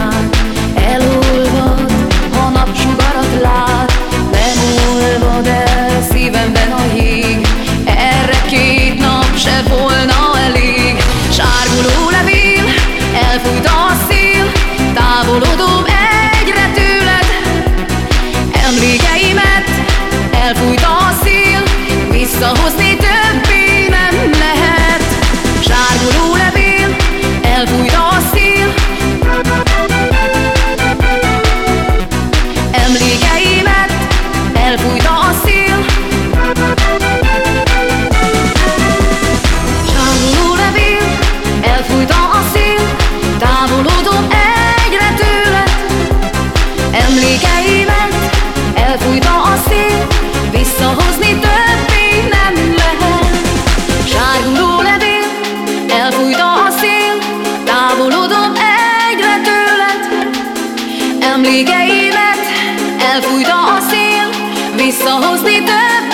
után Elolvad, ha napsugarat lát. Nem olvad el szívemben a Erre két nap se volna elég. Sárguló levél, elfújt a szél. Távolodom emlékeimet. Elfújta a szél, visszahozni többé nem lehet. Sárguló levél, elfújta a szél Távolodom egyre tőled. Emlékeimet elfújta a szél, visszahozni többé